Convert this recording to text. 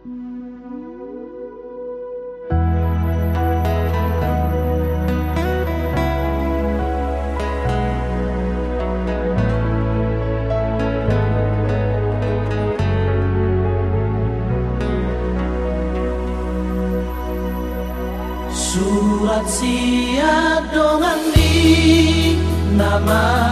Surat siap dongan di nama